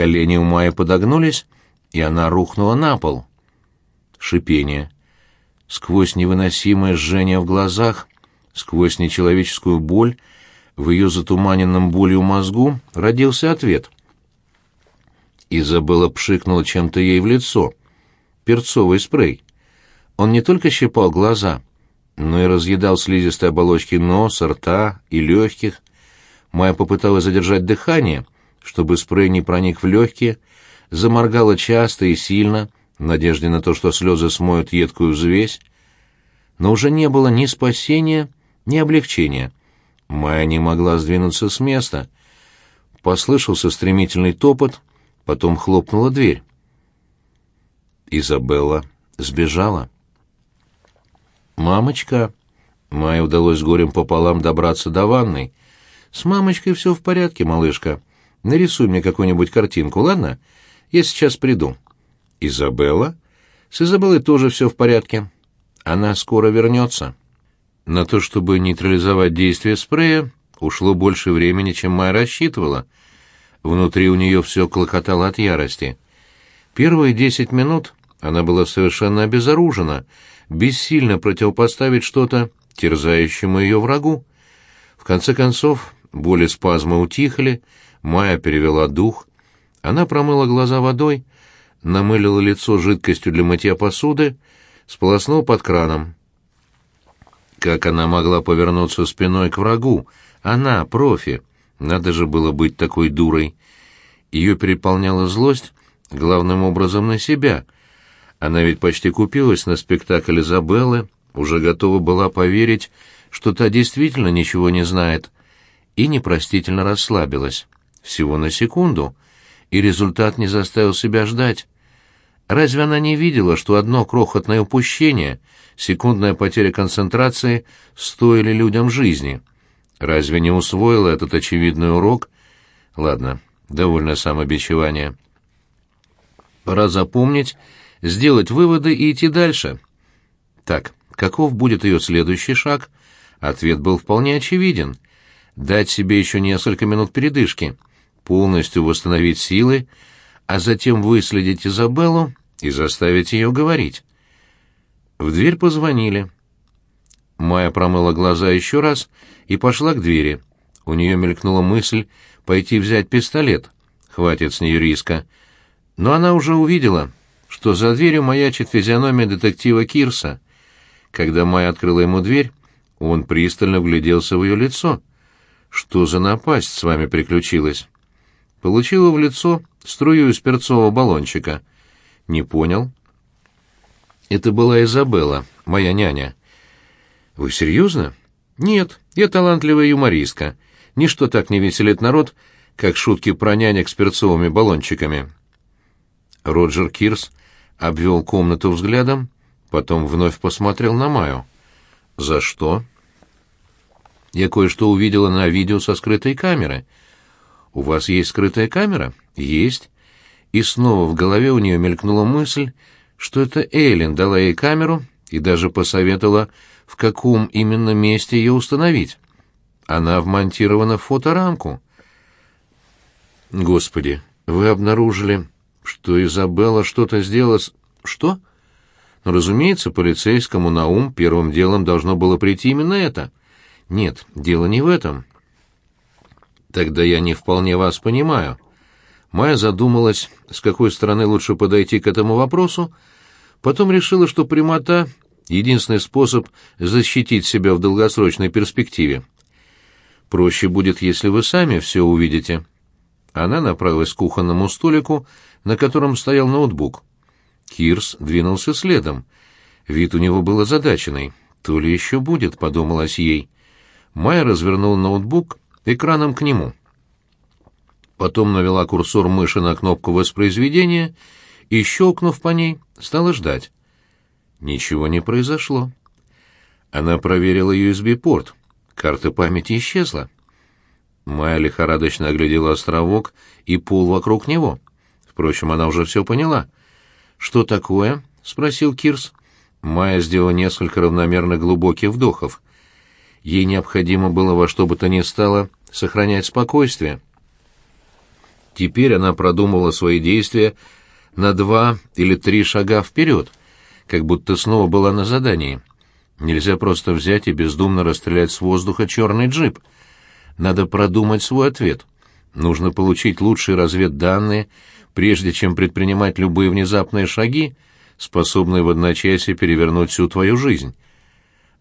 Колени у Майи подогнулись, и она рухнула на пол. Шипение. Сквозь невыносимое жжение в глазах, сквозь нечеловеческую боль, в ее затуманенном болью мозгу родился ответ. Изабелла пшикнула чем-то ей в лицо. Перцовый спрей. Он не только щипал глаза, но и разъедал слизистые оболочки носа, рта и легких. Майя попыталась задержать дыхание, чтобы спрей не проник в легкие, заморгала часто и сильно, в надежде на то, что слезы смоют едкую взвесь. Но уже не было ни спасения, ни облегчения. Майя не могла сдвинуться с места. Послышался стремительный топот, потом хлопнула дверь. Изабелла сбежала. «Мамочка!» Майе удалось горем пополам добраться до ванной. «С мамочкой все в порядке, малышка. Нарисуй мне какую-нибудь картинку, ладно? Я сейчас приду». «Изабелла?» «С Изабеллой тоже все в порядке. Она скоро вернется». На то, чтобы нейтрализовать действие спрея, ушло больше времени, чем Майя рассчитывала. Внутри у нее все клокотало от ярости. Первые десять минут она была совершенно обезоружена, бессильно противопоставить что-то терзающему ее врагу. В конце концов, боли спазма утихли, Майя перевела дух. Она промыла глаза водой, намылила лицо жидкостью для мытья посуды, сполоснула под краном. Как она могла повернуться спиной к врагу? Она, профи. Надо же было быть такой дурой. Ее переполняла злость, главным образом на себя. Она ведь почти купилась на спектакль Изабеллы, уже готова была поверить, что та действительно ничего не знает, и непростительно расслабилась. Всего на секунду, и результат не заставил себя ждать. Разве она не видела, что одно крохотное упущение, секундная потеря концентрации стоили людям жизни? Разве не усвоила этот очевидный урок? Ладно, довольно самобичевание. Пора запомнить, сделать выводы и идти дальше. Так, каков будет ее следующий шаг? Ответ был вполне очевиден. Дать себе еще несколько минут передышки, полностью восстановить силы, а затем выследить Изабеллу и заставить ее говорить. В дверь позвонили. Майя промыла глаза еще раз и пошла к двери. У нее мелькнула мысль пойти взять пистолет. Хватит с нее риска. Но она уже увидела, что за дверью маячит физиономия детектива Кирса. Когда Майя открыла ему дверь, он пристально вгляделся в ее лицо. «Что за напасть с вами приключилась?» Получила в лицо струю из перцового баллончика. Не понял. Это была Изабелла, моя няня. Вы серьезно? Нет, я талантливая юмористка. Ничто так не веселит народ, как шутки про нянек с перцовыми баллончиками. Роджер Кирс обвел комнату взглядом, потом вновь посмотрел на Маю. «За что?» «Я кое-что увидела на видео со скрытой камеры». «У вас есть скрытая камера?» «Есть и снова в голове у нее мелькнула мысль, что это Эйлин дала ей камеру и даже посоветовала, в каком именно месте ее установить. Она вмонтирована в фоторамку. Господи, вы обнаружили, что Изабелла что-то сделала с... Что? Ну, разумеется, полицейскому на ум первым делом должно было прийти именно это. Нет, дело не в этом. Тогда я не вполне вас понимаю. Майя задумалась, с какой стороны лучше подойти к этому вопросу, потом решила, что прямота — единственный способ защитить себя в долгосрочной перспективе. Проще будет, если вы сами все увидите. Она направилась к кухонному столику, на котором стоял ноутбук. Кирс двинулся следом. Вид у него был озадаченный. «То ли еще будет», — подумалось ей. Майя развернул ноутбук экраном к нему потом навела курсор мыши на кнопку воспроизведения и, щелкнув по ней, стала ждать. Ничего не произошло. Она проверила USB-порт. Карта памяти исчезла. Майя лихорадочно оглядела островок и пол вокруг него. Впрочем, она уже все поняла. «Что такое?» — спросил Кирс. Майя сделала несколько равномерно глубоких вдохов. Ей необходимо было во что бы то ни стало сохранять спокойствие. Теперь она продумывала свои действия на два или три шага вперед, как будто снова была на задании. Нельзя просто взять и бездумно расстрелять с воздуха черный джип. Надо продумать свой ответ. Нужно получить лучшие разведданные, прежде чем предпринимать любые внезапные шаги, способные в одночасье перевернуть всю твою жизнь.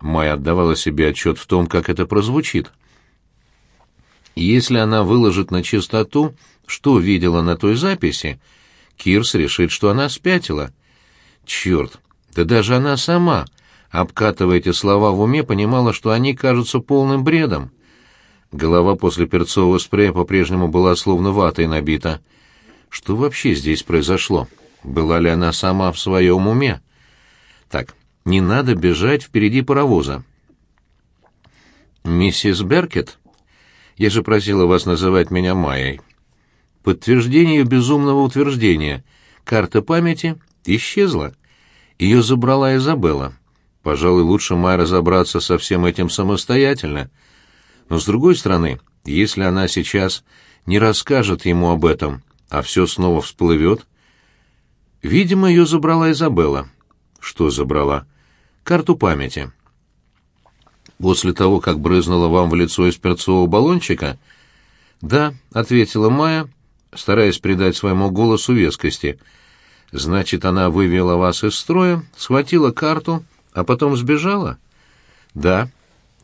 Майя отдавала себе отчет в том, как это прозвучит. Если она выложит на чистоту, что видела на той записи, Кирс решит, что она спятила. Черт, да даже она сама, обкатывая эти слова в уме, понимала, что они кажутся полным бредом. Голова после перцового спрея по-прежнему была словно ватой набита. Что вообще здесь произошло? Была ли она сама в своем уме? Так, не надо бежать впереди паровоза. «Миссис Беркет? Я же просила вас называть меня Майей». Подтверждение безумного утверждения. Карта памяти исчезла. Ее забрала Изабелла. Пожалуй, лучше Майе разобраться со всем этим самостоятельно. Но, с другой стороны, если она сейчас не расскажет ему об этом, а все снова всплывет... Видимо, ее забрала Изабелла. Что забрала? Карту памяти. После того, как брызнула вам в лицо из перцового баллончика? Да, ответила Майя, стараясь придать своему голосу вескости. Значит, она вывела вас из строя, схватила карту, а потом сбежала? Да,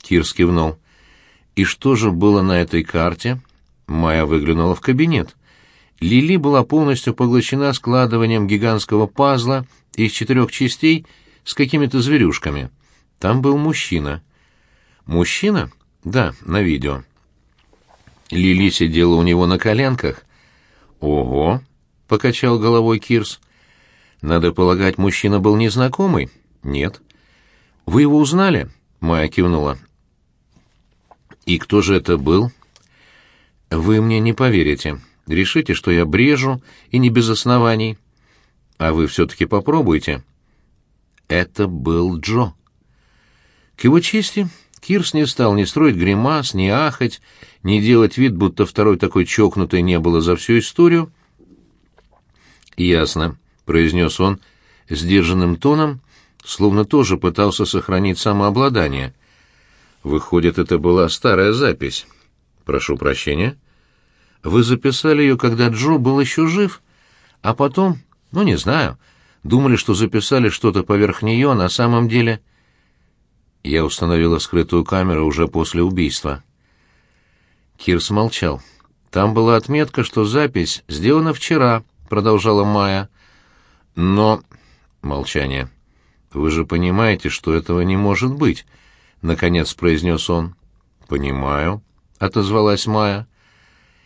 Кир кивнул. И что же было на этой карте? Майя выглянула в кабинет. Лили была полностью поглощена складыванием гигантского пазла из четырех частей с какими-то зверюшками. Там был мужчина. Мужчина? Да, на видео. Лили сидела у него на коленках. Ого, покачал головой Кирс. Надо полагать, мужчина был незнакомый? Нет. Вы его узнали? Майя кивнула. И кто же это был? Вы мне не поверите. Решите, что я брежу, и не без оснований. А вы все-таки попробуйте. Это был Джо. К его чести, Кирс не стал ни строить гримас, ни ахать, ни делать вид, будто второй такой чокнутый не было за всю историю. «Ясно», — произнес он сдержанным тоном, словно тоже пытался сохранить самообладание. «Выходит, это была старая запись. Прошу прощения». Вы записали ее, когда Джо был еще жив, а потом, ну, не знаю, думали, что записали что-то поверх нее, а на самом деле... Я установила скрытую камеру уже после убийства. Кир смолчал. Там была отметка, что запись сделана вчера, продолжала Майя. Но... Молчание. Вы же понимаете, что этого не может быть, наконец произнес он. Понимаю, отозвалась Майя.